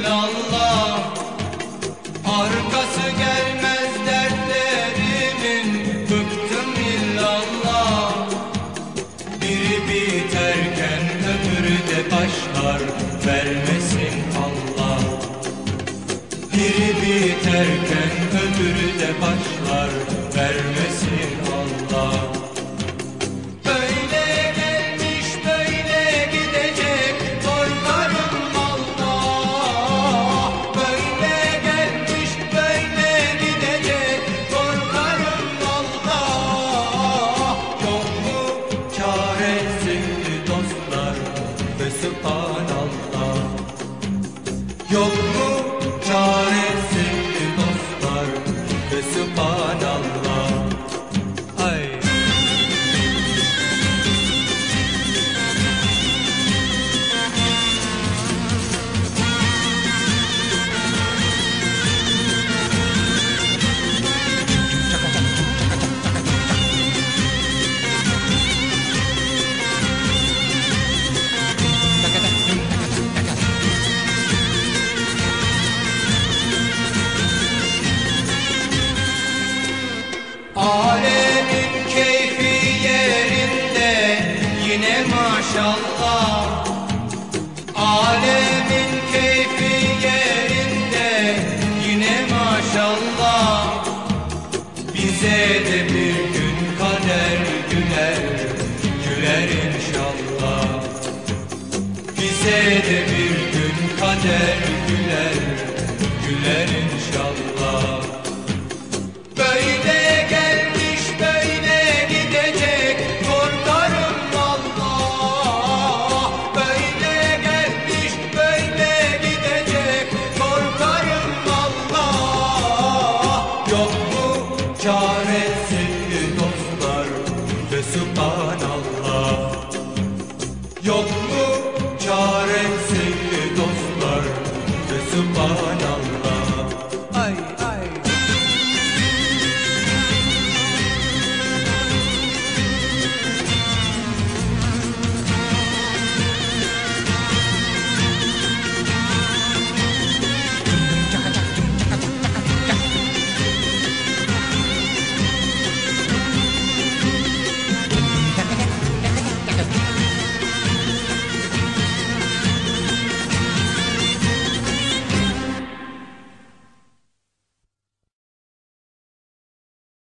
illallah Arkası gelmez dertlerimin Bıktım illallah. Biri biterken öbürü de başlar Vermesin Allah. Biri biterken öbürü de başlar. Sübhanallah. Yok Bir gün kader güler Güler inşallah. Bize de bir gün kader güler Güler inşallah. Yok.